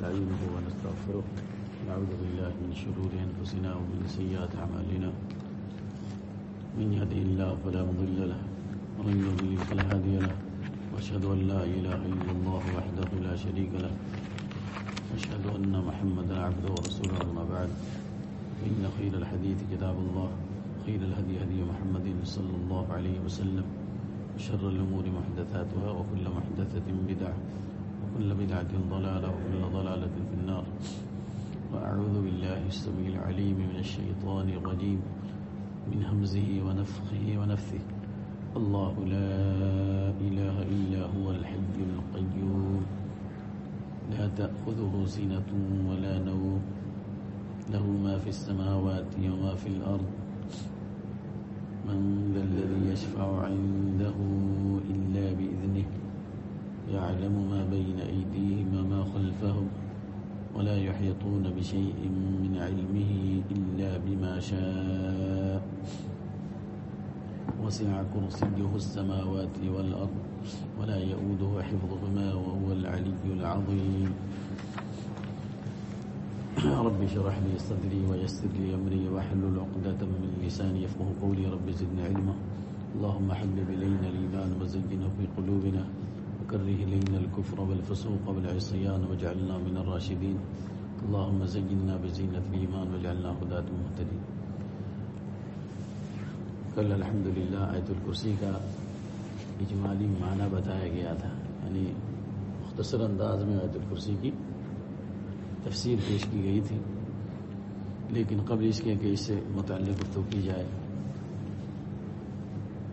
ونستعينه ونستغفره. نعوذ بالله من شرور أنفسنا ومن سيئات أعمالنا. من يهده الله فلا مضل له، ومن يضلل فلا هادي له. وأشهد أن لا إله إلا الله وحده لا شريك له. وأشهد أن محمدا عبده ورسوله أما بعد. إن خير الحديث كتاب الله، خير الهدي هدي محمد صلى الله عليه وسلم. وشر الأمور محدثاتها، وكل محدثة بدعة. وكل بدعة ضلالة وكل ضلالة في النار. وأعوذ بالله السميع العليم من الشيطان الرجيم. من همزه ونفخه ونفثه. الله لا إله إلا هو الحي القيوم. لا تأخذه سنة ولا نوم. له ما في السماوات وما في الأرض. من ذا الذي يشفع عنده إلا بإذنه. يعلم ما بين أيديهم وما خلفهم ولا يحيطون بشيء من علمه إلا بما شاء. وسع كرسيه السماوات والأرض ولا يؤوده حفظهما وهو العلي العظيم. رب اشرح لي صدري ويسر لي أمري واحلل عقدة من لساني يفقه قولي. رب زدني علما. اللهم حبب إلينا الإيمان وزينه في قلوبنا وكره إلينا الكفر والفسوق والعصيان واجعلنا من الراشدين. اللهم زينا بزينة الإيمان واجعلنا هداة مهتدين. کل الحمد للہ آیت الکرسی کا اجمالی معنی بتایا گیا تھا یعنی مختصر انداز میں آیت الکرسی کی تفسیر پیش کی گئی تھی، لیکن قبل اس کے کہ اس سے متعلق گفتگو کی جائے۔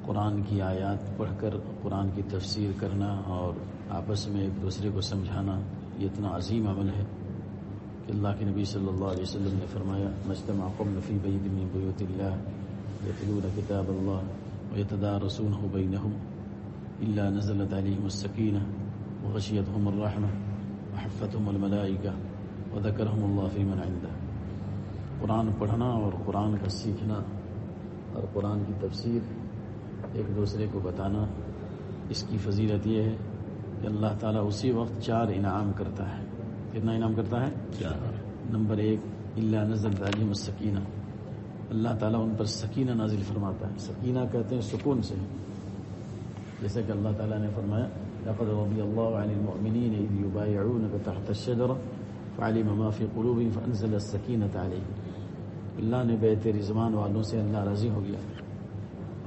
قرآن کی آیات پڑھ کر قرآن کی تفسیر کرنا اور آپس میں ایک دوسرے کو سمجھانا، یہ اتنا عظیم عمل ہے کہ اللہ کے نبی صلی اللہ علیہ وسلم نے فرمایا، مجتمع قم نفی بعید من بیوت اللہ يتلون كتاب الله ويتدارسونه بينهم إلا نزلت عليهم السكينة وغشيتهم الرحمة وحفتهم الملائكة وذكرهم الله في من عنده قرآن پڑھنا اور قرآن کا سیکھنا اور قرآن کی تفسیر ایک دوسرے کو بتانا اس کی فضیلت یہ ہے کہ اللہ تعالیٰ اسی وقت چار انعام کرتا ہے۔ کتنا انعام کرتا ہے؟ نمبر ایک اللہ نزل تعلیم السکینہ اللہ تعالیٰ ان پر سکینہ نازل فرماتا ہے۔ سکینہ کہتے ہیں سکون سے۔ جیسے کہ اللہ تعالیٰ نے فرمایا لقد رضي الله عن المؤمنين إذ يبايعونك تحت الشجرة فعلم ما في قلوبهم فأنزل السكينة عليهم۔ اللہ نے بیت رضوان والوں سے اللہ راضی ہو گیا۔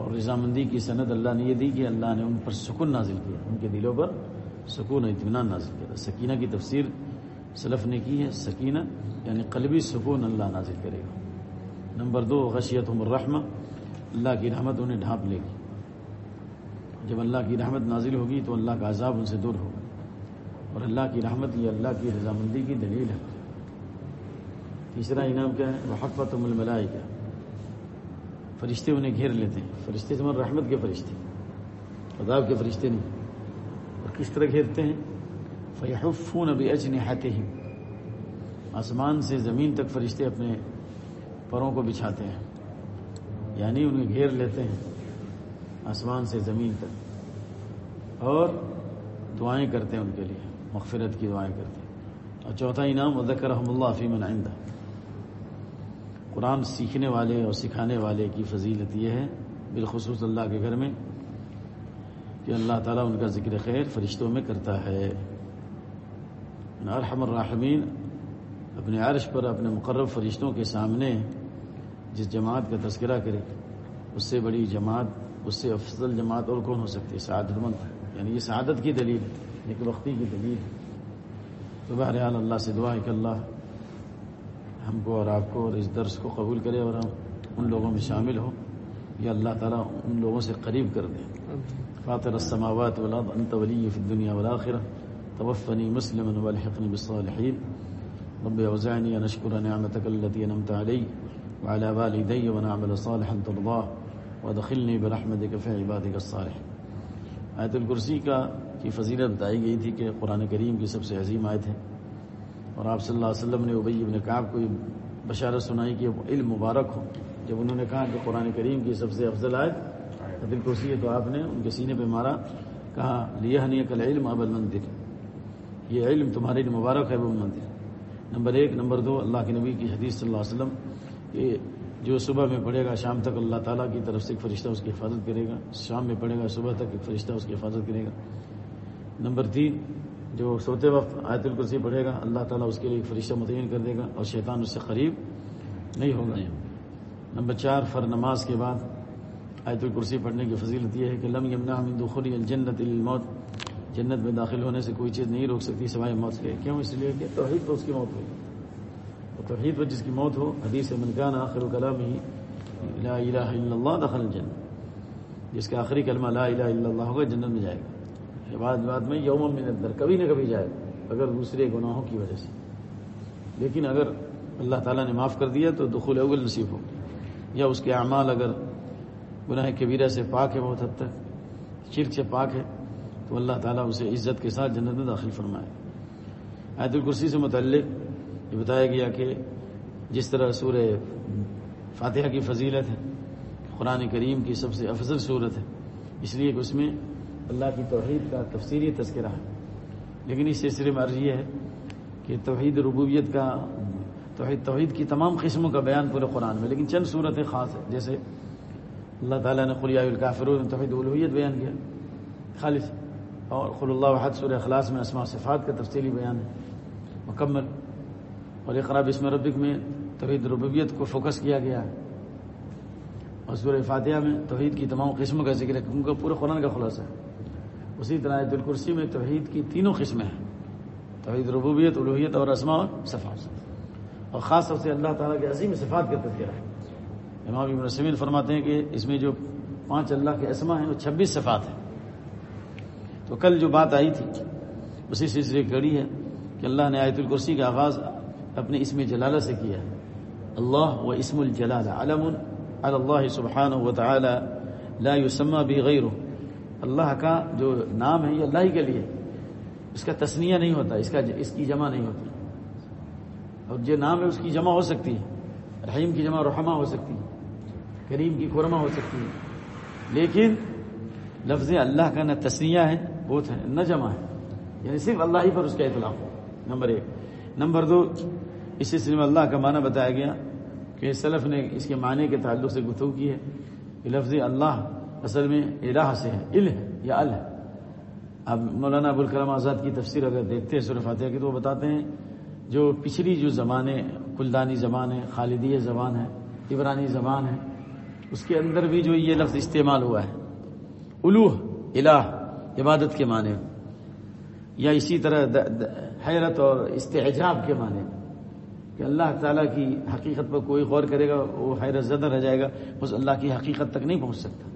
اور رضامندی کی سند اللہ نے یہ دی کہ اللہ نے ان پر سکون نازل کیا، ان کے دلوں پر سکون اطمینان نازل کیا۔ سکینہ کی تفسیر سلف نے کی ہے، سکینہ یعنی قلبی سکون اللہ نازل کرے گا۔ نمبر دو، غشیت الرحمہ، اللہ کی رحمت انہیں ڈھانپ لے گی۔ جب اللہ کی رحمت نازل ہوگی تو اللہ کا عذاب ان سے دور ہوگا۔ اور اللہ کی رحمت یہ اللہ کی رضامندی کی دلیل ہے۔ تیسرا انعام کیا ہے؟ وہ حقت الملائی کا فرشتے انہیں گھیر لیتے ہیں۔ فرشتے سے رحمت کے فرشتے عذاب کے فرشتے نہیں۔ اور کس طرح گھیرتے ہیں؟ فیحفون ابھی اجن ہی آسمان سے زمین تک فرشتے اپنے پروں کو بچھاتے ہیں۔ یعنی انہیں گھیر لیتے ہیں آسمان سے زمین تک۔ اور دعائیں کرتے ہیں ان کے لیے، مغفرت کی دعائیں کرتے ہیں۔ اور چوتھا انعام ادک رحم اللہ فیمن آئندہ قرآن سیکھنے والے اور سکھانے والے کی فضیلت یہ ہے، بالخصوص اللہ کے گھر میں، کہ اللہ تعالیٰ ان کا ذکر خیر فرشتوں میں کرتا ہے۔ ارحم الراحمین، اپنے عرش پر اپنے مقرب فرشتوں کے سامنے جس جماعت کا تذکرہ کرے، اس سے بڑی جماعت، اس سے افضل جماعت اور کون ہو سکتی ہے؟ سعادت مند۔ یعنی یہ سعادت کی دلیل ہے ایک وقتی کی دلیل ہے۔ تو بہرحال اللہ سے دعا ہے کہ اللہ ہم کو اور آپ کو اور اس درس کو قبول کرے اور ہم ان لوگوں میں شامل ہوں یا اللہ تعالیٰ ان لوگوں سے قریب کر دیں فاطر السماوات والارض انت ولی فی الدنیا والآخرہ۔ توفنی مسلما والحقنی بالصالحین۔ رب اوزعني ان اشكر نعمتك التي انعمت علي وعلى والدي ونعمل صالحا ترضاه وادخلني برحمتك في عبادك الصالحين آیت الکرسی کا کی فضیلت بتائی گئی تھی کہ قرآن کریم کی سب سے عظیم آیت ہے۔ اور آپ صلی اللہ علیہ وسلم نے ابئی ابن کعب کو بشارت سنائی کہ علم مبارک ہو۔ جب انہوں نے کہا کہ قرآن کریم کی سب سے افضل آیت آیت الکرسی ہے تو آپ نے ان کے سینے پہ مارا، کہا لیا نہیں کل علم اب المندر یہ علم تمہارے لیے مبارک ہے وہ مندر نمبر ایک، نمبر دو، اللہ کے نبی کی حدیث صلی اللہ علیہ وسلم کہ جو صبح میں پڑھے گا، شام تک اللہ تعالیٰ کی طرف سے ایک فرشتہ اس کی حفاظت کرے گا۔ شام میں پڑھے گا، صبح تک ایک فرشتہ اس کی حفاظت کرے گا۔ نمبر تین جو سوتے وقت آیت الکرسی پڑھے گا اللہ تعالیٰ اس کے لیے فرشتہ متعین کر دے گا اور شیطان اس سے قریب نہیں ہوگا۔ نمبر چار فر نماز کے بعد آیت الکرسی پڑھنے کی فضیلت یہ ہے کہ لم یمنا من دخول الجنت الموت جنت میں داخل ہونے سے کوئی چیز نہیں روک سکتی سوائے موت کے۔ کیوں؟ اس لیے کہ توحید تو اس کی موت ہوگی توحید پر جس کی موت ہو حدیث منکان آخر کلام ہی لا الہ الا اللہ دخل الجنت۔ جس کا آخری کلمہ لا الہ الا اللہ ہوگا جنت میں جائے گا۔ بعد بعد میں یوم من اندر کبھی نہ کبھی جائے، اگر دوسرے گناہوں کی وجہ سے۔ لیکن اگر اللہ تعالیٰ نے معاف کر دیا تو دخول اول نصیب ہو۔ یا اس کے اعمال اگر گناہ کبیرہ سے پاک ہے، بہت حد تک شرک سے پاک ہے، تو اللہ تعالیٰ اسے عزت کے ساتھ جنت میں داخل فرمائے۔ آیت الکرسی سے متعلق یہ بتایا گیا کہ جس طرح سور فاتحہ کی فضیلت ہے، قرآن کریم کی سب سے افضل صورت ہے، اس لیے کہ اس میں اللہ کی توحید کا تفصیلی تذکرہ ہے۔ لیکن اس سلسلے میں عرض یہ ہے کہ توحید ربوبیت کا توحید توحید کی تمام قسموں کا بیان پورے قرآن میں، لیکن چند صورتیں خاص ہیں۔ جیسے اللہ تعالیٰ نے خلیہ الکافر توحید الوحیت بیان کیا۔ خالص۔ اور خل اللہ وحد سور اخلاص میں اسماء صفات کا تفصیلی بیان ہے۔ مکمل۔ اور اقراب اسم ربک میں توحید ربوبیت کو فوکس کیا گیا ہے۔ اور سور فاتحہ میں توحید کی تمام قسموں کا ذکر ہے، کیونکہ پورے قرآن کا خلاصہ ہے۔ اسی طرح الکرسی میں توحید کی تینوں قسمیں ہیں۔ توحید ربوبیت الوحیت اور اسماء اور صفات۔ اور خاص طور سے اللہ تعالیٰ کے عظیم صفات کا تذکرہ ہے۔ امام ابن سمین فرماتے ہیں کہ اس میں جو پانچ اللہ کے اسما ہیں، وہ چھبیس صفات ہیں۔ تو کل جو بات آئی تھی، اسی سلسلے کڑی ہے کہ اللہ نے آیت الکرسی کا آغاز اپنے اسم جلالہ سے کیا ہے۔ اللہ و اسم الجلال علم اللہ سبحانہ و تعالی لا يسمى بغیر اللہ کا جو نام ہے یہ اللہ ہی کے لیے اس کا تسنیہ نہیں ہوتا، اس کا اس کی جمع نہیں ہوتی۔ اور جو نام ہے اس کی جمع ہو سکتی ہے، رحیم کی جمع رحمہ ہو سکتی ہے، کریم کی قرمہ ہو سکتی ہے۔ لیکن لفظ اللہ کا نہ تسنیہ ہے بہت ہے نہ جمع ہے یعنی صرف اللہ ہی پر اس کا اطلاق ہو نمبر ایک۔ نمبر دو، اس سلسلے میں اللہ کا معنی بتایا گیا کہ سلف نے اس کے معنی کے تعلق سے گفتگو کی ہے کہ لفظ اللہ اصل میں الہ سے ہے، ال ہے یا ال ہے۔ اب مولانا ابوالکلام آزاد کی تفسیر اگر دیکھتے ہیں، سورہ فاتحہ کی، تو وہ بتاتے ہیں جو پچھلی جو زبانیں کلدانی زبان ہے، خالدی زبان ہے، عبرانی زبان ہے، اس کے اندر بھی جو یہ لفظ استعمال ہوا ہے۔ الوح الہ، عبادت کے معنی۔ یا اسی طرح حیرت اور استحجاب کے معنی۔ کہ اللہ تعالیٰ کی حقیقت پر کوئی غور کرے گا، وہ حیرت زدہ رہ جائے گا، بس اللہ کی حقیقت تک نہیں پہنچ سکتا۔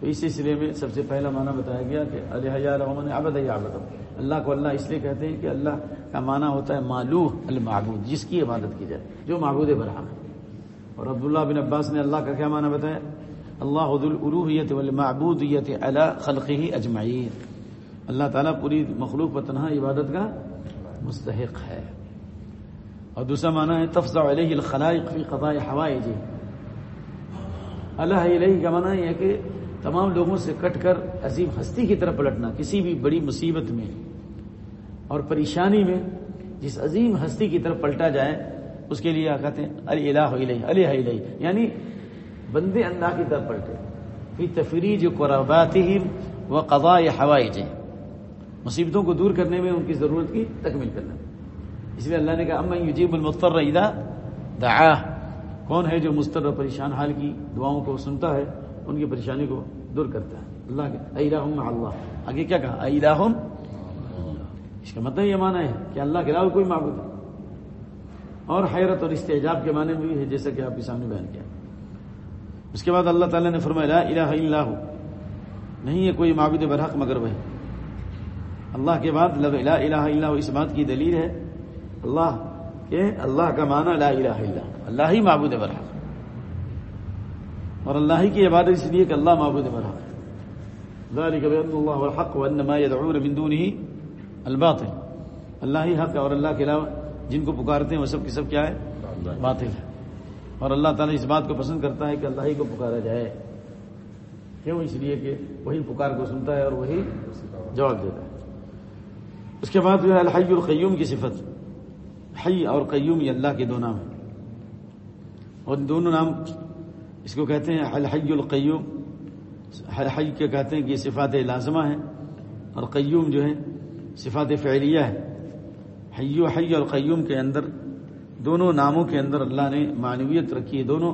تو اس سلسلے میں سب سے پہلا معنی بتایا گیا کہ الحمن ابد آبد اللہ کو اللہ اس لیے کہتے ہیں کہ اللہ کا معنی ہوتا ہے معلوح المعبود، جس کی عبادت کی جائے، جو معبود برہم ہے۔ اور عبداللہ بن عباس نے اللہ کا کیا معنی بتایا؟ اللہ حد العروحیت والمعبودیت علی خلقی اجمعین۔ اللہ تعالیٰ پوری مخلوق پر تنہا عبادت کا مستحق ہے۔ اور دوسرا معنی ہے تفضع علیہ الخلائق فی قضاء حوائج اللہ علیہ کا معنی ہے کہ تمام لوگوں سے کٹ کر عظیم ہستی کی طرف پلٹنا، کسی بھی بڑی مصیبت میں اور پریشانی میں جس عظیم ہستی کی طرف پلٹا جائے، اس کے لیے کہتے ہیں؟ علی الہ علیہ علیہ یعنی بندے اللہ کی طرف پلٹے۔ فی تفریج قرباتہم و قضاء حوائج مصیبتوں کو دور کرنے میں ان کی ضرورت کی تکمیل کرنا۔ اس لیے اللہ نے کہا، اما یجیب المضطر اذا دعاہ۔ کون ہے جو مستر و پریشان حال کی دعاؤں کو سنتا ہے؟ ان کی پریشانی کو دور کرتا ہے۔ اللہ کے ایلہم اللہ۔ آگے کیا کہا؟ ایلہم اس کا مطلب یہ معنی ہے کہ اللہ کے علاوہ کوئی معبود ہے اور حیرت اور استحجاب کے معنی میں بھی ہے، جیسا کہ آپ کے سامنے بیان کیا۔ اس کے بعد اللہ تعالیٰ نے فرمایا، لا الہ الا ہو نہیں ہے کوئی معبود برحق مگر وہی۔ اللہ کے بعد لب لا الہ الا اس بات کی دلیل ہے۔ اللہ کہ اللہ کا معنی لا الہ الا اللہ ہی معبود برحق۔ اور اللہ ہی کی عبادت اس لیے کہ اللہ معبود برحق ذلك بأن الله الحق وأن ما يدعون من دونه الباطل۔ اللہ ہی حق ہے اور اللہ کے علاوہ جن کو پکارتے ہیں وہ سب کی سب کیا ہے؟ باطل۔ ہے اور اللہ تعالیٰ اس بات کو پسند کرتا ہے کہ اللہ ہی کو پکارا جائے۔ کیوں؟ اس لیے کہ وہی پکار کو سنتا ہے اور وہی جواب دیتا ہے۔ اس کے بعد جو ہے الحی القیوم کی صفت۔ حی اور قیوم یہ اللہ کے دو نام ہیں۔ اور دونوں نام اس کو کہتے ہیں الحی القیوم حی کے کہتے ہیں کہ یہ صفات لازمہ ہیں، اور قیوم جو ہے صفات فعلیہ ہے حی و حی اور قیوم کے اندر، دونوں ناموں کے اندر اللہ نے معنویت رکھی ہے، دونوں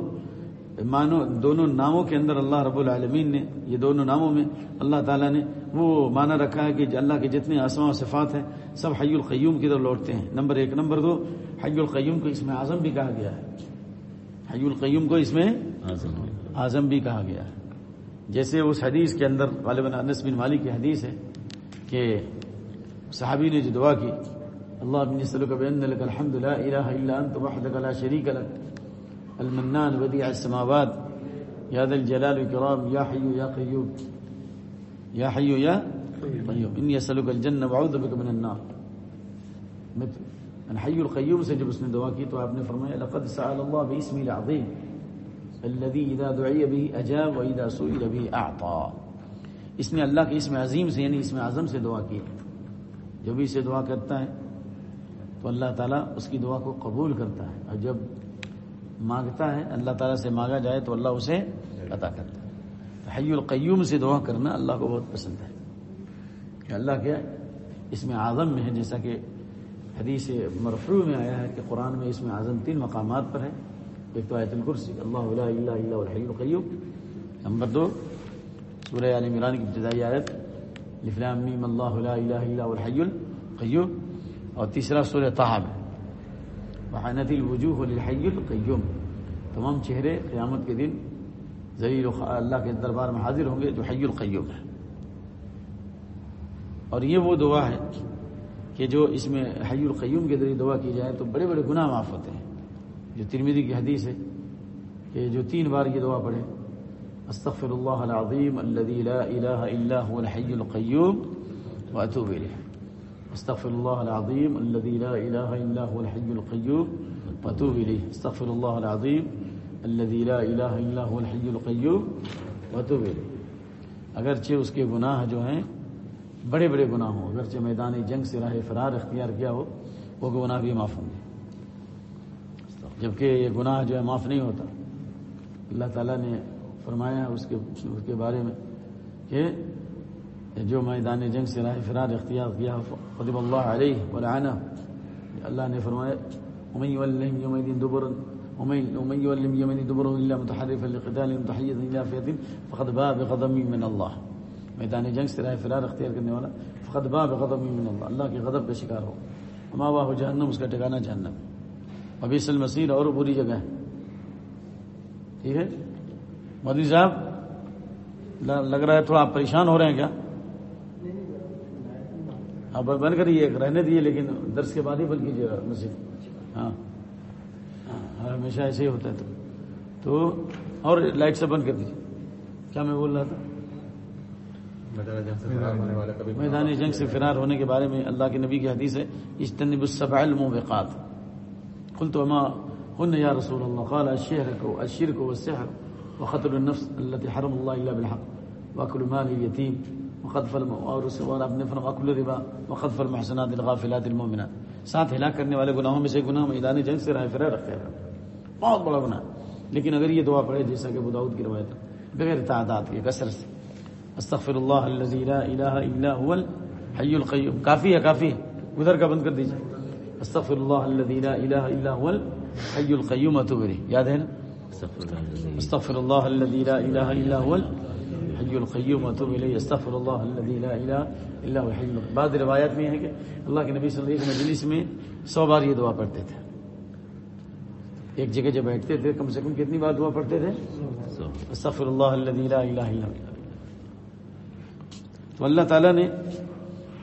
مانو دونوں ناموں کے اندر اللہ رب العالمین نے، یہ دونوں ناموں میں اللہ تعالیٰ نے وہ معنی رکھا ہے کہ اللہ کے جتنے آسما و صفات ہیں، سب حی القیوم کی طرف لوٹتے ہیں۔ نمبر ایک، نمبر دو، حی القیوم کو اس میں اعظم بھی کہا گیا ہے۔ حی القیوم کو اس میں اعظم بھی کہا گیا ہے۔ جیسے اس حدیث کے اندر غالباً انس بن مالک کی حدیث ہے کہ صحابی نے جو دعا کی، اللہ بن سلک بین لك الحمد لا الہ الا انت وحدك لا شریک لك المنان بديع السماوات يا ذا الجلال والكرام يا حي يا قيوم يا حي يا قيوم اني اسالك الجنه واعوذ بك من النار۔ من حي القيوم سے جب اس نے دعا کی تو آپ نے فرمایا، لقد سأل الله باسمه العظيم الذي اذا دعي به اجاب واذا سئل به اعطى. اس نے اللہ کے اسم عظیم سے یعنی اسم اعظم سے دعا کی جو بھی اسے دعا کرتا ہے تو اللہ تعالیٰ اس کی دعا کو قبول کرتا ہے. اور جب مانگتا ہے، اللہ تعالیٰ سے مانگا جائے تو اللہ اسے عطا کرتا ہے. تو حی القیوم سے دعا کرنا اللہ کو بہت پسند ہے. کہ اللہ کیا اس میں اعظم میں ہے، جیسا کہ حدیث مرفوع میں آیا ہے کہ قرآن میں اس میں اعظم تین مقامات پر ہے۔ ایک تو آیت الکرسی۔ اللہ لا الہ الا الحی القیوم۔ نمبر دو، سورہ علی عمران کی ابتدائی آیت۔ لفلام میم، اللہ لا الہ الا الحی القیوم۔ اور تیسرا سورہ طہ میں وحنت الوجوہ للحی القیوم۔ تمام چہرے قیامت کے دن ذلیل اللہ کے دربار میں حاضر ہوں گے جو حی القیوم ہے۔ اور یہ وہ دعا ہے کہ جو اس میں حی القیوم کے ذریعے دعا کی جائے تو بڑے بڑے گناہ معاف ہوتے ہیں۔ جو ترمیدی کی حدیث ہے کہ جو تین بار یہ دعا پڑھے استغفر اللہ العظیم الذي لا الہ الا هو الحی القیوم واتوب الیہ استغفر الله العظيم الذي لا اله الا هو الحي القيوم واتوب اليه استغفر الله العظيم الذي لا اله الا هو الحي القيوم واتوب اليه اگرچہ اس کے گناہ جو ہیں، بڑے بڑے گناہ ہوں، اگرچہ میدان جنگ سے راہ فرار اختیار کیا ہو، وہ گناہ بھی معاف ہوں گے جبکہ یہ گناہ جو ہے معاف نہیں ہوتا۔ اللہ تعالیٰ نے فرمایا اس کے اس کے بارے میں کہ جو میدان جنگ سے راہ فرار اختیار کیا خطب اللہ علیہ ولعنہ۔ اللہ نے فرمایا امی ولہم یومئذ دبر امی ولہم یومئذ دبر الا متحرفا لقتال متحیزا الى فیت فقد باء بغضب من اللہ۔ میدان جنگ سے راہ فرار اختیار کرنے والا فقد باء بغضب من اللہ۔ اللہ کے غضب کا شکار ہو۔ اما واہ جہنم، اس کا ٹھکانہ جہنم۔ ابیس المسیر اور بری جگہ ہے۔ ٹھیک ہے جی؟ مودی صاحب لگ رہا ہے تھوڑا آپ پریشان ہو رہے ہیں کیا؟ ہاں بند کریے رہنے دیے، لیکن درس کے بعد ہی بند کیجیے گا مسجد ہاں۔ ہاں ہمیشہ ایسے ہی ہوتا ہے تو۔ تو اور لائٹ سے بند کر دیجیے۔ کیا میں بول رہا تھا؟ میدان جنگ سے فرار ہونے کے بارے میں اللہ کے نبی کی حدیث ہے اجتنب السبع الموبقات۔ قلت وما هن یا رسول اللہ قال الشرك الشرك والسحر وقتل النفس التي حرم الله الا بالحق. واكل مال اليتيم وقذف اور اس اور اپنے فرما الربا وقذف المحسنات الغافلات المؤمنات. ساتھ ہلاک کرنے والے گناہوں میں سے گناہ میدان جنگ سے راہ فرار رکھتے ہیں بہت بڑا گناہ۔ لیکن اگر یہ دعا پڑھے جیسا کہ ابو داؤد کی روایت ہے، بغیر تعداد کے، کثرت سے۔ استغفر اللہ الذي لا الہ الا هو الحي القیوم۔ کافی ہے کافی ہے۔ ادھر کا بند کر دیجیے استغفر اللہ الذي لا الہ الا هو الحي القیوم اتوب الیہ یاد ہے نا استغفر اللہ الذي لا الہ الا هو الحي القیوم اتوب الیہ استغفر اللہ الذي لا الہ الا هو الحي القیوم بعض روایات میں ہے کہ اللہ کے نبی صلی اللہ علیہ وسلم مجلس میں سو بار یہ دعا پڑھتے تھے۔ ایک جگہ جب بیٹھتے تھے کم سے کم کتنی بار دعا پڑھتے تھے؟ استغفر اللہ الذي لا الہ الا هو۔ تو اللہ تعالیٰ نے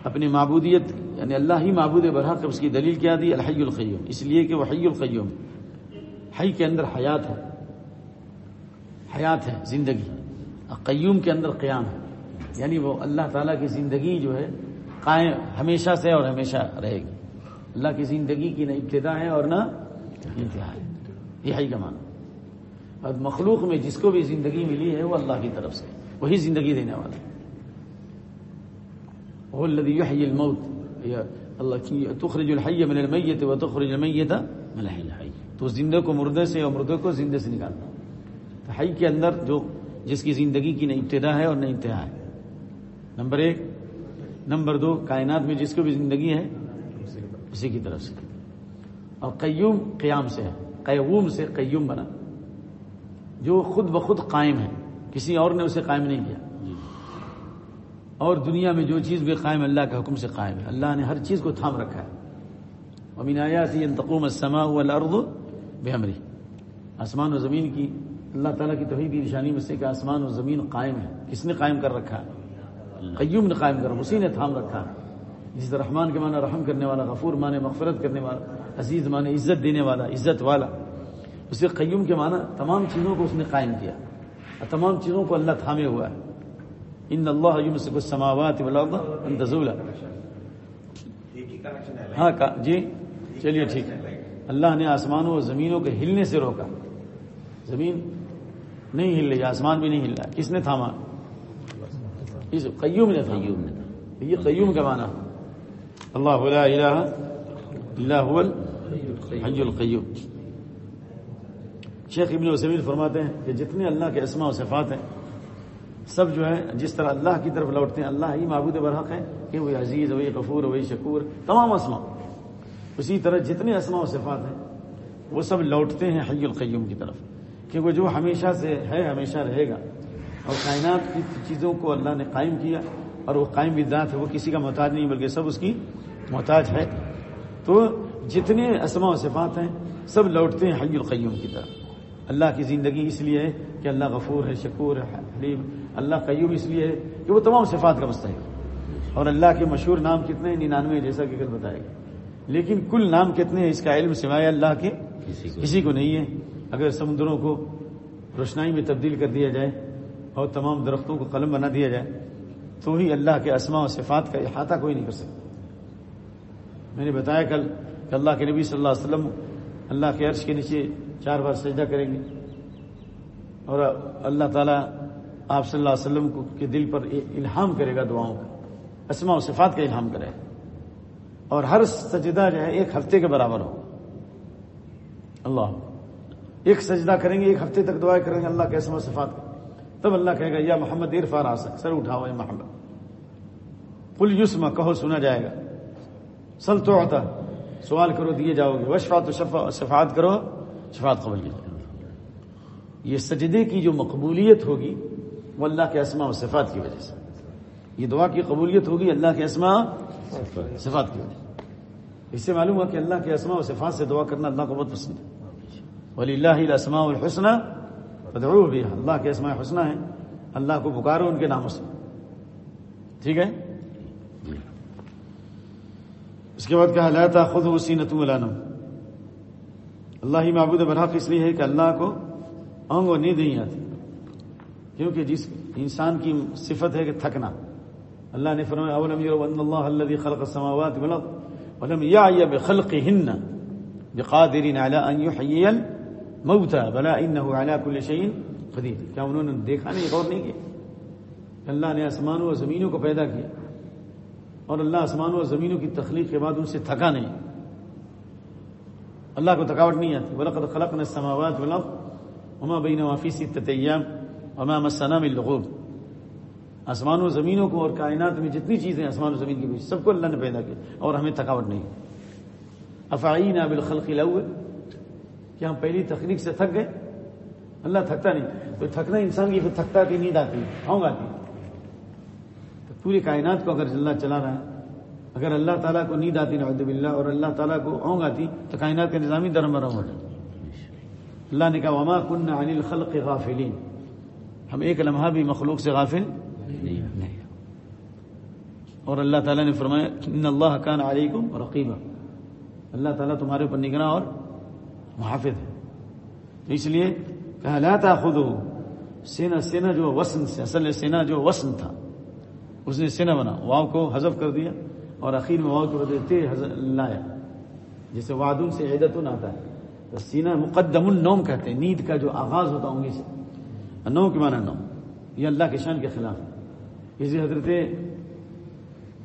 اپنی معبودیت یعنی اللہ ہی معبود برحق اس کی دلیل کیا دی؟ الحی القیوم۔ اس لیے کہ وہ حی القیوم حی کے اندر حیات ہے۔ حیات ہے، زندگی۔ قیوم کے اندر قیام ہے۔ یعنی وہ اللہ تعالیٰ کی زندگی جو ہے، قائم ہمیشہ سے اور ہمیشہ رہے گی۔ اللہ کی زندگی کی نہ ابتدا ہے اور نہ انتہا ہے۔ یہ حی کا معنی۔ اور مخلوق میں جس کو بھی زندگی ملی ہے، وہ اللہ کی طرف سے۔ وہی زندگی دینے والا ہے۔ هو الذي يحيي الموت اللہ تخرج الحی من المیت و تخرج المیت من الحی تو زندہ کو مردے سے اور مردے کو زندے سے نکالتا تو حی کے اندر جو جس کی زندگی کی نہ ابتدا ہے اور نہ انتہا ہے۔ نمبر ایک۔ نمبر دو، کائنات میں جس کو بھی زندگی ہے، اسی کی طرف سے۔ اور قیوم قیام سے ہے۔ قیوم سے قیوم بنا۔ جو خود بخود قائم ہے۔ کسی اور نے اسے قائم نہیں کیا۔ اور دنیا میں جو چیز بھی قائم اللہ کے حکم سے قائم ہے۔ اللہ نے ہر چیز کو تھام رکھا ہے۔ امین آیاتی تقوم السماء والارض بحمری آسمان و زمین کی اللہ تعالیٰ کی توحید کی نشانی میں سے کہ آسمان و زمین قائم ہے۔ کس نے قائم کر رکھا؟ ہے قیوم نے قائم کر، اسی نے تھام رکھا۔ ہے جس رحمان کے معنی رحم کرنے والا، غفور مانے مغفرت کرنے والا، عزیز مانے عزت دینے والا، عزت والا۔ اسے قیوم کے معنی تمام چیزوں کو اس نے قائم کیا۔ اور تمام چیزوں کو اللہ تھامے ہوا ہے۔ ان اللہ یمسک السماوات والارض ان تزولا ہاں جی؟ چلیے ٹھیک. ہے اللہ نے آسمانوں اور زمینوں کے ہلنے سے روکا۔ زمین نہیں ہل رہی آسمان بھی نہیں ہل رہا۔ کس نے تھاما۔ اس قیوم نے قیوم نے یہ قیوم کا معنی۔ اللہ لا الہ الا هو الحی القیوم۔ شیخ ابن وسیل فرماتے ہیں کہ جتنے اللہ کے اسماء و صفات ہیں سب جو ہے جس طرح اللہ کی طرف لوٹتے ہیں، اللہ ہی معبود برحق ہے کہ وہی عزیز، وہی غفور، وہی شکور، تمام اسما اسی طرح جتنے اسماء و صفات ہیں، وہ سب لوٹتے ہیں حی القیوم کی طرف۔ کیونکہ جو ہمیشہ سے ہے، ہمیشہ رہے گا۔ اور کائنات کی چیزوں کو اللہ نے قائم کیا، اور وہ قائم بھی ذات ہے، وہ کسی کا محتاج نہیں، بلکہ سب اس کی محتاج ہے۔ تو جتنے اسماء و صفات ہیں، سب لوٹتے ہیں حی القیوم کی طرف۔ اللہ کی زندگی اس لیے ہے کہ اللہ غفور ہے شکور ہے حلیم اللہ قیوم اس لیے ہے کہ وہ تمام صفات کا مستحق اور اللہ کے مشہور نام کتنے ننانوے جیسا کہ کل بتائے گا لیکن کل نام کتنے ہیں؟ اس کا علم سوائے اللہ کے کسی کو نہیں ہے۔ اگر سمندروں کو روشنائی میں تبدیل کر دیا جائے اور تمام درختوں کو قلم بنا دیا جائے تو ہی اللہ کے اسماء و صفات کا احاطہ کوئی نہیں کر سکتا۔ میں نے بتایا کل کہ اللہ کے نبی صلی اللہ علیہ وسلم اللہ کے عرش کے نیچے چار بار سجدہ کریں گے اور اللہ تعالیٰ آپ صلی اللہ علیہ وسلم کو کے دل پر الہام کرے گا دعاؤں کا۔ اسماء و صفات کا الہام کرے۔ اور ہر سجدہ جو ہے ایک ہفتے کے برابر ہو۔ اللہ۔ ایک سجدہ کریں گے، ایک ہفتے تک دعائیں کریں گے اللہ کے اسماء و صفات کا۔ تب اللہ کہے گا، یا محمد عرفان آ سر اٹھاؤ یا محمد۔ کل یوسما کہو سنا جائے گا۔ سل تو ہوتا سوال کرو، دیے جاؤ گے۔ وشفات و شفا شفات کرو۔ شفات قبول کی جائے یہ سجدے کی جو مقبولیت ہوگی، وہ اللہ کے اسماء و صفات کی وجہ سے۔ یہ دعا کی قبولیت ہوگی، اللہ کے اسماء صفات کی وجہ سے۔ اس سے معلوم ہوا کہ اللہ کے اسماء و صفات سے دعا کرنا اللہ کو بہت پسند ہے۔ ولی اللہ اسماء الحسن بدعو بھی اللہ کے اسماء حسنہ ہیں۔ اللہ کو پکارو، ان کے ناموں سے۔ ٹھیک ہے؟ جی۔ اس کے بعد کہا لاتا خود اسی نتو علانم اللہ ہی معبود برحق اس لیے ہے کہ اللہ کو اونگ و نیند نہیں آتی کیونکہ جس انسان کی صفت ہے کہ تھکنا۔ اللہ نے فرمایا، اولم یرو ان اللہ الذي خلق السماوات والارض ولم يعي بخلقهن بقادر على ان يحيي الموتى بلا انه على كل شيء قدیر۔ کیا انہوں نے دیکھا نہیں، غور نہیں کیا؟ اللہ نے آسمانوں اور زمینوں کو پیدا کیا۔ اور اللہ آسمانوں اور زمینوں کی تخلیق کے بعد ان سے تھکا نہیں۔ اللہ کو تھکاوٹ نہیں آتی۔ ولقد خلقنا السماوات والارض وما بينهما في ستة ايام وما مسنا من لغوب۔ آسمان و زمینوں کو اور کائنات میں جتنی چیزیں آسمان و زمین کے بیچ، سب کو اللہ نے پیدا کیا اور ہمیں تھکاوٹ نہیں۔ افعین بالخلق الاول کیا ہم پہلی تخلیق سے تھک گئے؟ اللہ تھکتا نہیں۔ تو تھکنا انسان کی پھر تھکتا کی نیند آتی آؤں آتی۔ تو پوری کائنات کو اگر اللہ چلا رہا ہے، اگر اللہ تعالیٰ کو نیند آتی، نعوذ باللہ، اور اللہ تعالیٰ کو اونگ آتی، تو کائنات کا نظامی درم برم ہو جاتا اللہ نے کہا، وما کن عن الخلق غافلین ہم ایک لمحہ بھی مخلوق سے غافل نہیں۔ اور اللہ تعالیٰ نے فرمایا ان اللہ کان علیکم رقیبہ اللہ تعالیٰ تمہارے اوپر نگراں اور محافظ ہے تو اس لیے کہا، لا تاخذو سینا سینا جو وسن سے، اصل سینا جو وسن تھا۔ اس نے سینا بنا واؤ کو حذف کر دیا اور اخیر میں واؤ کو تے لایا جیسے وعدون سے عیدتن آتا ہے۔ تو سینا مقدم النوم کہتے ہیں نیند کا جو آغاز ہوتا ہوں گی سے۔ نو کے معنی نوم۔ یہ اللہ کے شان کے خلاف ہے۔ اسی حضرت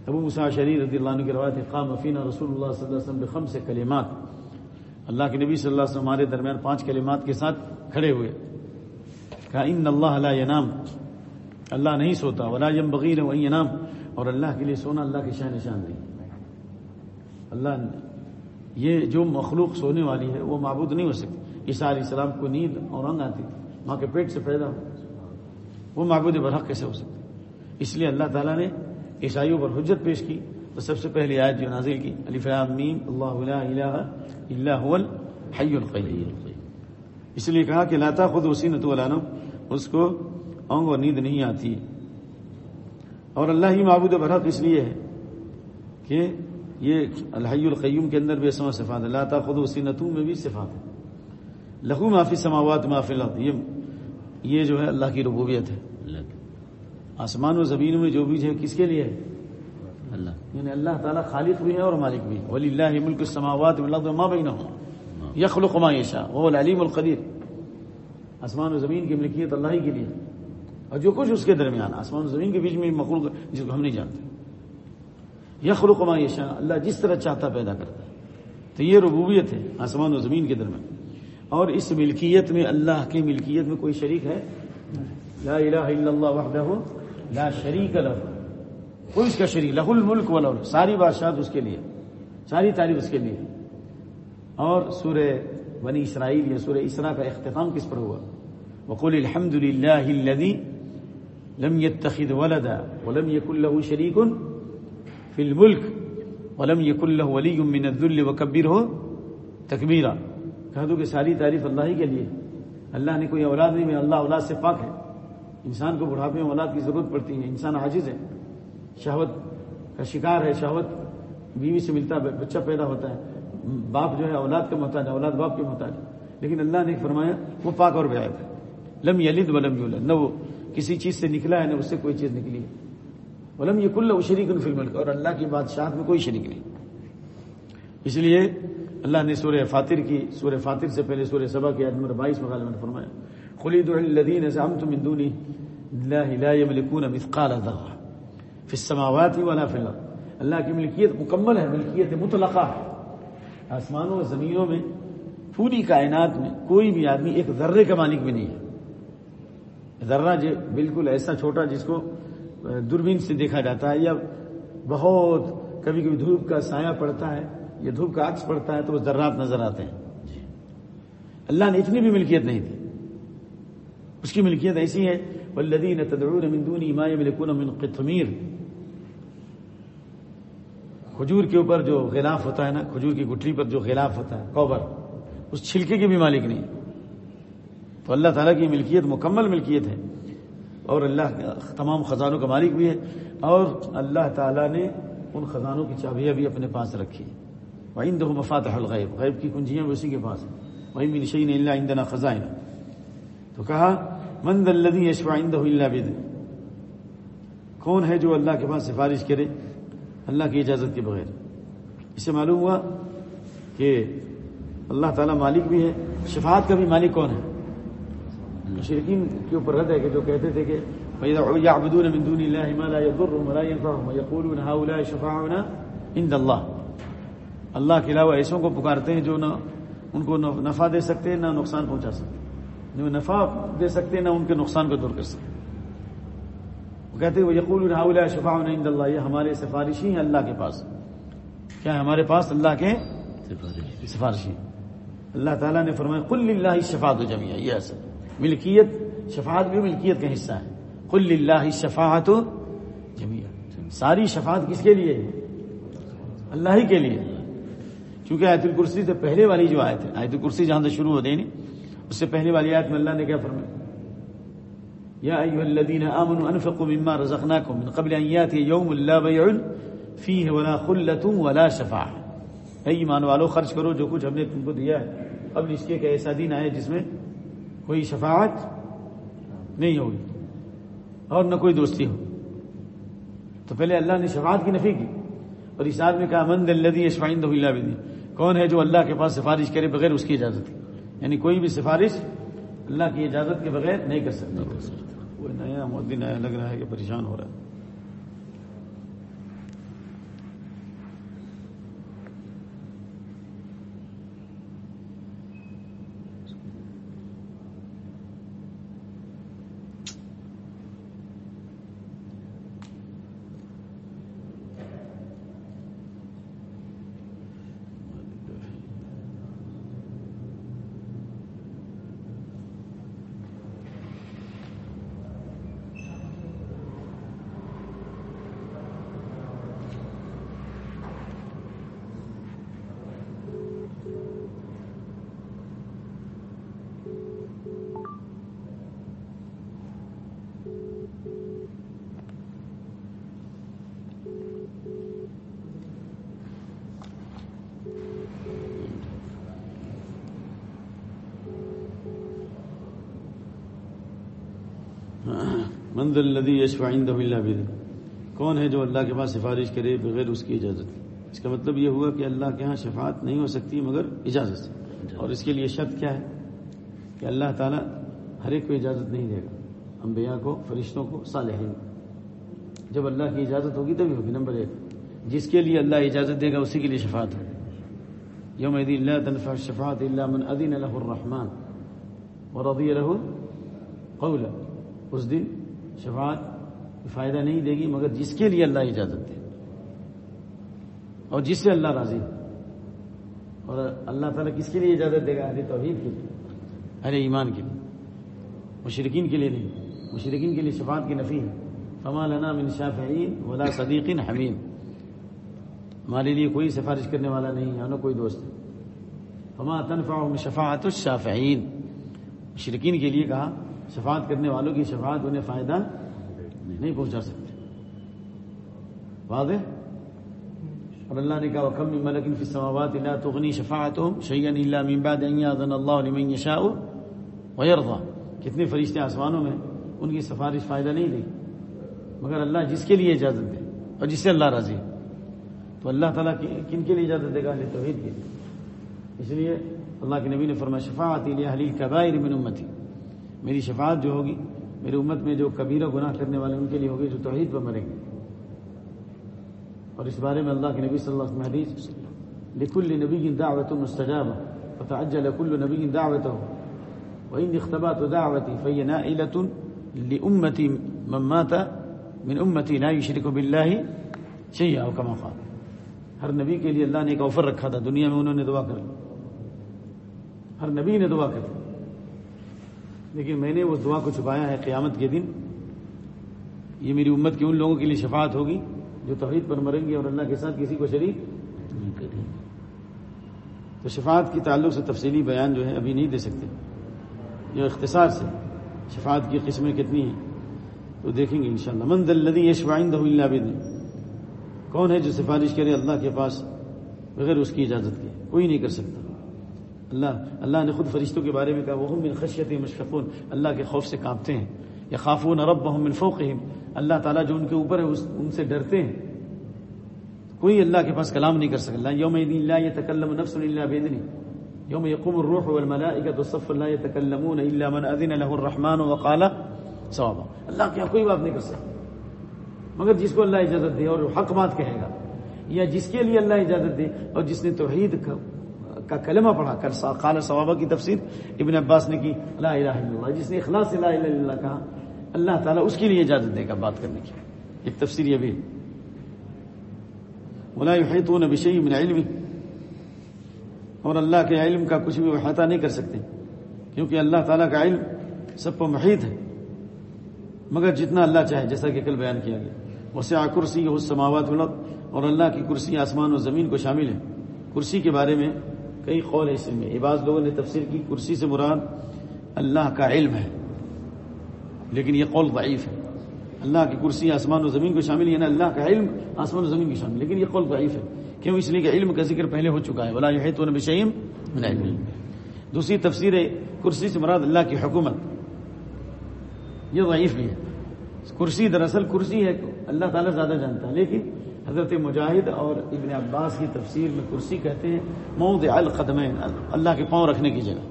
ابو مسا شری رضی اللہ عنہ کی روایت قام افینہ رسول اللہ صلی اللہ علیہ وسلم بخم سے کلمات۔ اللہ کے نبی صلی اللہ علیہ وسلم ہمارے درمیان پانچ کلمات کے ساتھ کھڑے ہوئے۔ کہا، ان اللہ لا ینام. اللہ نہیں سوتا، ولا یم بغیر وہی ینام۔ اور اللہ کے لیے سونا اللہ کے شاہ نشان نہیں۔ اللہ یہ جو مخلوق سونے والی ہے، وہ معبود نہیں ہو سکتی۔ عیسیٰ علیہ السلام کو نیند اور رنگ آتی تھی۔ ماں کے پیٹ سے پیدا ہو۔ وہ معبود برحق کیسے ہو سکتی اس لیے اللہ تعالیٰ نے عیسائیوں پر حجت پیش کی۔ تو سب سے پہلی آیت جو نازل کی علی فیام میم، اللہ الہ اللہ حی القیم اس لیے کہا کہ لاتا خود وسینت علانم اس کو اونگ اور نیند نہیں آتی۔ اور اللہ ہی معبود برحق اس لیے ہے کہ یہ الحی القیوم کے اندر بھی اسما صفات ہے لاتا خود وسینتوں میں بھی صفات ہے لہو معافی سماوات معافی اللہ یہ یہ جو ہے اللہ کی ربوبیت ہے۔ آسمان و زمین میں جو بھی ہے کس کے لیے ہے؟ اللہ۔ یعنی اللہ تعالیٰ خالق بھی ہے اور مالک بھی ولی اللہ ملک السماوات ماں بہن ہوں یخلق ما یشا وہ العلیم القدیر آسمان و زمین کی ملکیت اللہ ہی کے لیے۔ اور جو کچھ اس کے درمیان، آسمان و زمین کے بیچ میں مخلوق جس کو ہم نہیں جانتے۔ یخلق ما یشا اللہ جس طرح چاہتا پیدا کرتا ہے۔ تو یہ ربوبیت ہے آسمان و زمین کے درمیان۔ اور اس ملکیت میں اللہ کی ملکیت میں کوئی شریک ہے؟ لا الہ الا اللہ وحدہ، لا شریک لہ کوئی اس کا شریک لہ الملک ولہ ساری بادشاہت اس کے لیے، ساری تعریف اس کے لیے۔ اور سورہ بنی اسرائیل یا سورہ اسرا کا اختتام کس پر ہوا؟ وقول الحمد للہ الذي لم يتخذ ولدا ولم يكن له شريك في الملك ولم يكن له ولي من الذل وكبره تكبيرا۔ کہہ دو کہ ساری تعریف اللہ ہی کے لیے۔ اللہ نے کوئی اولاد نہیں، میں اللہ اولاد سے پاک ہے۔ انسان کو بڑھاپے میں اولاد کی ضرورت پڑتی ہے، انسان عاجز ہے۔ شہوت کا شکار ہے، شہوت بیوی سے ملتا ہے، بچہ پیدا ہوتا ہے۔ باپ جو ہے، اولاد کا محتاج ہے، اولاد باپ کے محتاج لیکن اللہ نے فرمایا، وہ پاک اور بیاب ہے۔ لم یلد ولم یولد، نہ وہ کسی چیز سے نکلا ہے نہ اس سے کوئی چیز نکلی ہے۔ ولم یہ کل شریک الفلم اور اللہ کی بادشاہت میں کوئی شریک نہیں۔ اس لیے اللہ نے سورہ فاتر کی، سورہ فاتر سے پہلے سورہ سبا کی نمبر بائیس مقال میں فرمایا خلید الدین زعمتم من دونی اللہ لا یملکون مثقال ذرہ فی السماوات ولا فی الارض اللہ کی ملکیت مکمل ہے، ملکیت مطلقہ ہے۔ آسمانوں اور زمینوں میں، پوری کائنات میں کوئی بھی آدمی ایک ذرے کا مالک بھی نہیں ہے۔ ذرہ جو بالکل ایسا چھوٹا جس کو دوربین سے دیکھا جاتا ہے یا بہت کبھی کبھی دھوپ کا سایہ پڑتا ہے یا دھوپ کا عکس پڑتا ہے تو وہ ذرات نظر آتے ہیں۔ اللہ نے اتنی بھی ملکیت نہیں تھی اس کی ملکیت ایسی ہے والذین تدعون من دون ما یملکون من قطمیر کھجور کے اوپر جو غلاف ہوتا ہے نا کھجور کی گٹری پر جو غلاف ہوتا ہے کوبر اس چھلکے کے بھی مالک نہیں۔ تو اللہ تعالیٰ کی ملکیت مکمل ملکیت ہے اور اللہ تمام خزانوں کا مالک بھی ہے اور اللہ تعالیٰ نے ان خزانوں کی چابیاں بھی اپنے پاس رکھی وعند مفات الغیب غیب کی کنجیاں بھی اسی کے پاس ہیں۔ وہی من شعین اللہ عندنا خزائن۔ تو کہا مند الدی یشوا اللہ بد کون ہے جو اللہ کے پاس سفارش کرے؟ اللہ کی اجازت کے بغیر۔ اسے معلوم ہوا کہ اللہ تعالیٰ مالک بھی ہے۔ شفاعت کا بھی مالک کون ہے؟ مشرقین کے اوپر رد ہے کہ جو کہتے تھے کہ يعبدون من دون الله ما لا يضرهم ولا ينفعهم ويقولون هؤلاء شفاعنا عند الله اللہ کے علاوہ ایسوں کو پکارتے ہیں جو نہ ان کو نفع دے سکتے ہیں، نہ نقصان پہنچا سکتے نہ نفع دے سکتے ہیں، نہ ان کے نقصان کو دور کر سکتے وہ کہتے ہیں وہ یقول هؤلاء شفاعنا عند الله یہ ہمارے سفارشی ہیں اللہ کے پاس۔ کیا ہے ہمارے پاس اللہ کے سفارشی؟ اللہ تعالیٰ نے فرمایا، قل للہ شفاعت جميعا، یہ اصل ملکیت، شفاعت بھی ملکیت کا حصہ ہے۔ قل للہ شفاعت جميعا ساری شفاعت کس کے لیے؟ اللہ ہی کے لیے۔ کیونکہ آیت الکرسی سے پہلے والی جو آیت ہے، آیت الکرسی جہاں سے شروع ہوتے نہیں اس سے پہلے والی آیت میں اللہ نے کیا فرمایا؟ یا ایها الذين امنوا انفقوا مما رزقناكم من قبل ان ياتي يوم لا بيع فيه ولا خلة ولا شفاعه اے ایمان والو، خرچ کرو جو کچھ ہم نے تم کو دیا ہے۔ اب اس کے کہ ایسا دن آئے جس میں کوئی شفاعت نہیں ہوگی اور نہ کوئی دوستی ہو۔ تو پہلے اللہ نے شفاعت کی نفی کی۔ اور اس آدمی کا امن الدی اشفائند اللہ بھی کون ہے جو اللہ کے پاس سفارش کرے بغیر اس کی اجازت؟ یعنی کوئی بھی سفارش اللہ کی اجازت کے بغیر نہیں کر سکتا۔ وہ نیا مودی، نیا لگ رہا ہے کہ پریشان ہو رہا ہے۔ مند الدی یشفائند اللہ بد کون ہے جو اللہ کے پاس سفارش کرے بغیر اس کی اجازت اس کا مطلب یہ ہوا کہ اللہ کے ہاں شفاعت نہیں ہو سکتی مگر اجازت سے۔ اور اس کے لیے شرط کیا ہے؟ کہ اللہ تعالیٰ ہر ایک کو اجازت نہیں دے گا۔ انبیاء کو، فرشتوں کو، صالحین جب اللہ کی اجازت ہوگی تبھی ہوگی، نمبر ایک۔ جس کے لیے اللہ اجازت دے گا، اسی کے لیے شفاعت ہوگی۔ یوم اللہ تنفع الشفاعت الا من اذن له الرحمن. ورضی له اس دن شفاعت فائدہ نہیں دے گی، مگر جس کے لیے اللہ اجازت دے۔ اور جس سے اللہ راضی۔ اور اللہ تعالیٰ کس کے لیے اجازت دے گا؟ ارے توحید کے لیے۔ ارے ایمان کے لیے۔ مشرقین کے لیے نہیں۔ مشرقین کے لیے شفاعت کی نفی ہے۔ فما لنا من شافعین ولا صدیق حمیم ہمارے لیے کوئی سفارش کرنے والا نہیں ہے نہ کوئی دوست فما تنفع شفاعت الشافعین مشرقین کے لیے کہا شفاعت کرنے والوں کی شفاعت انہیں فائدہ نہیں پہنچا سکتے۔ واضح؟ اور اللہ نے کہا وکم من ملک فی السماوات لا تغنی شفاعتهم شیئا الا من بعد ان یاذن اللہ لمن یشاء ویرضى کتنے فرشتے آسمانوں میں ان کی سفارش فائدہ نہیں دے مگر اللہ جس کے لیے اجازت دے اور جس سے اللہ راضی ہے۔ تو اللہ تعالیٰ کن کے لیے اجازت دے گا؟ اہل توحید کے لیے۔ اس لیے اللہ کے نبی نے فرمایا، شفاعت اہلی کبائر من امتی میری شفاعت جو ہوگی میری امت میں جو کبیرہ گناہ کرنے والے ان کے لیے ہوگی، جو توحید پر مریں گے۔ اور اس بارے میں اللہ کے نبی صلی اللہ علیہ وسلم حدیث، لکل نبی دعوت مستجابہ، فتعجل كل نبی دعوته وإن اختبات دعوتي فهي نائلة لأمتي من مات، من أمتي لا يشرك بالله شيئا أو كما قال۔ ہر نبی کے لیے اللہ نے ایک آفر رکھا تھا، دنیا میں انہوں نے دعا کر لی۔ ہر نبی نے دعا کر لی۔ لیکن میں نے اس دعا کو چھپایا ہے قیامت کے دن۔ یہ میری امت کے ان لوگوں کے لیے شفاعت ہوگی جو توحید پر مریں گے اور اللہ کے ساتھ کسی کو شریک نہیں کریں تو شفاعت کی تعلق سے تفصیلی بیان جو ہے ابھی نہیں دے سکتے۔ یہ اختصار سے شفاعت کی قسمیں کتنی ہیں تو دیکھیں گے انشاءاللہ۔ من ذا الذي الا کون ہے جو سفارش کرے اللہ کے پاس بغیر اس کی اجازت کے؟ کوئی نہیں کر سکتا۔ اللہ اللہ نے خود فرشتوں کے بارے میں کہا وہ من خشیت مشفقون۔ اللہ کے خوف سے کانپتے ہیں۔ یا خافون ربهم من فوقهم۔ اللہ تعالیٰ جو ان کے اوپر ہے ان سے ڈرتے ہیں۔ کوئی اللہ کے پاس کلام نہیں کر سکتا۔ یوم لا يتكلم نفس الا باذنه يوم يقوم الروح والملائكة صفا لا يتكلمون إلا من أذن له الرحمن وقال صوابا اللہ کیا کوئی بات نہیں کر سکتا۔ مگر جس کو اللہ اجازت دے اور حق بات کہے گا، یا جس کے لیے اللہ اجازت دے اور جس نے توحید کا کلمہ پڑھا کر قال صوابہ کی تفسیر ابن عباس نے کی، لا الہ الا اللہ، جس نے اخلاص لا الہ الا اللہ کہا، اللہ تعالیٰ اس کے لیے اجازت دے گا بات کرنے کی۔ ایک تفسیر یہ بھی ولا يحيطون بشيء من علمه اور اللہ کے علم کا کچھ بھی احاطہ نہیں کر سکتے، کیونکہ اللہ تعالیٰ کا علم سب پر محیط ہے۔ مگر جتنا اللہ چاہے، جیسا کہ کل بیان کیا گیا۔ وسے آ کرسی ہو سماوات اور اللہ کی کرسی آسمان و زمین کو شامل ہے۔ کرسی کے بارے میں کئی قول ہے اس میں۔ عباس لوگوں نے تفسیر کی، کرسی سے مراد اللہ کا علم ہے۔ لیکن یہ قول ضعیف ہے۔ اللہ کی کرسی آسمان و زمین کو شامل ہے نا اللہ کا علم آسمان و زمین کو شامل۔ لیکن یہ قول ضعیف ہے۔ کیوں؟ اس لیے کہ علم کا ذکر پہلے ہو چکا ہے۔ ولا تو بشیم دوسری تفسیر کرسی سے مراد اللہ کی حکومت۔ یہ ضعیف بھی ہے۔ کرسی دراصل کرسی ہے، اللہ تعالیٰ زیادہ جانتا ہے۔ لیکن حضرت مجاہد اور ابن عباس کی تفسیر میں کرسی کہتے ہیں، موضع القدمین، اللہ کے پاؤں رکھنے کی جگہ۔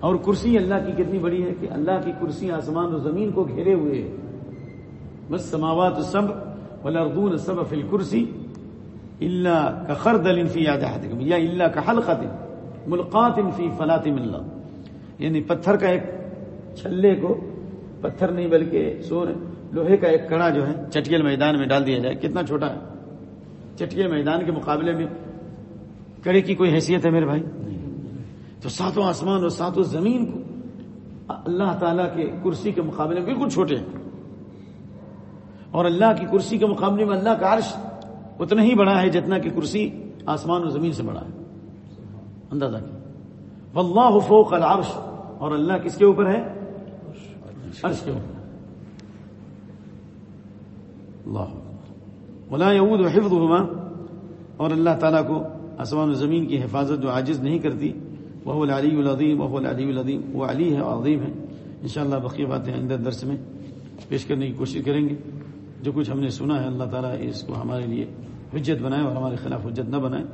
اور کرسی اللہ کی کتنی بڑی ہے کہ اللہ کی کرسی آسمان و زمین کو گھیرے ہوئے بس سماوات سب والارضون سب فی الکرسی اللہ کا خر دل انفی یاد یا اللہ کا حلقات ملقات انفی فلاط اللہ یعنی پتھر کا ایک چھلے کو، پتھر نہیں بلکہ سور لوہے کا ایک کڑا جو ہے چٹکیل میدان میں ڈال دیا جائے، کتنا چھوٹا ہے۔ چٹکیل میدان کے مقابلے میں کڑے کی کوئی حیثیت ہے میرے بھائی؟ تو ساتوں آسمان اور ساتوں زمین کو اللہ تعالیٰ کے کرسی کے مقابلے میں بالکل چھوٹے ہیں۔ اور اللہ کی کرسی کے مقابلے میں اللہ کا عرش اتنا ہی بڑا ہے جتنا کہ کرسی آسمان و زمین سے بڑا ہے۔ اندازہ کی واللہ فوق العرش۔ اور اللہ کس کے اوپر ہے؟ عرش کے اوپر۔ اللہ. ولا يعود حفظهما. اور اللہ تعالیٰ کو آسمان و زمین کی حفاظت جو عاجز نہیں کرتی. وہ العلی العظیم وہ العلی العظیم وہ علی ہے عظیم ہے. انشاءاللہ بقیہ باتیں آئندہ درس میں پیش کرنے کی کوشش کریں گے. جو کچھ ہم نے سنا ہے اللہ تعالیٰ اس کو ہمارے لیے حجت بنائے اور ہمارے خلاف حجت نہ بنائے.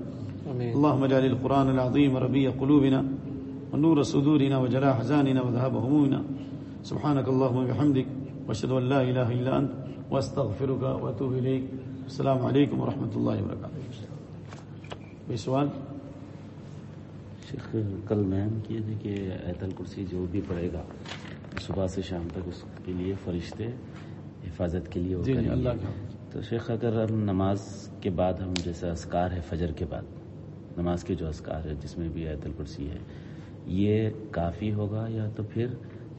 اللهم اجعل القرآن العظيم ربيع قلوبنا ونور صدورنا وجلاء حزاننا وذهاب همومنا. سبحانك اللهم وبحمدك واشهد ان لا اله الا انت واستغفرك واتوب اليك السلام عليكم ورحمه الله وبركاته. کوئی سوال شیخ کل بیان کیے تھے کہ ایت الکرسی جو بھی پڑھے گا صبح سے شام تک اس کے لیے فرشتے حفاظت کے لیے جی۔ اللہ کا۔ تو شیخ اگر ہم نماز کے بعد ہم جیسا اسکار ہے فجر کے بعد نماز کے جو اسکار ہے جس میں بھی ایت الکرسی ہے یہ کافی ہوگا یا تو پھر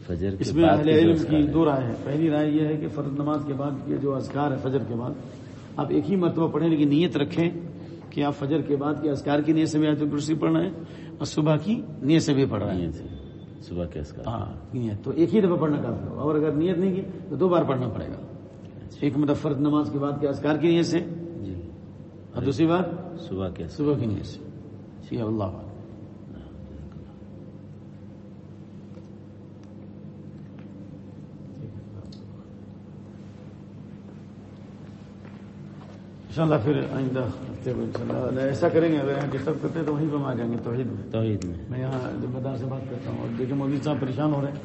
فجر کے اس میں اہل کے علم اذکار کی؟ دو رائے ہے پہلی رائے یہ ہے کہ فرض نماز کے بعد یہ جو اذکار ہے فجر کے بعد۔ آپ ایک ہی مرتبہ پڑھیں لیکن نیت رکھیں کہ آپ فجر کے بعد کے اذکار کی نیت سے بھی آیت پڑھ رہے ہیں اور صبح کی نیت سے بھی پڑھ رہے ہیں۔ صبح کے اسکار ہاں نیت۔ تو ایک ہی دفعہ پڑھنا کافی ہوگا۔ اور اگر نیت نہیں کی تو دو بار پڑھنا پڑے گا۔ ایک مطلب فرض نماز کے بعد کے اذکار کی نیت سے۔ جی۔ اور دوسری بار صبح کے صبح کی نیت سے۔ ہے اللہ انشاءاللہ پھر آئندہ ہفتے کو انشاءاللہ ایسا کریں گے اگر یہاں ڈسٹرب کرتے ہیں تو وہیں پہ ہم آ جائیں گے توحید میں۔ توحید میں۔ میں یہاں ذمہ دار سے بات کرتا ہوں اور دیکھیں مولوی صاحب پریشان ہو رہے ہیں۔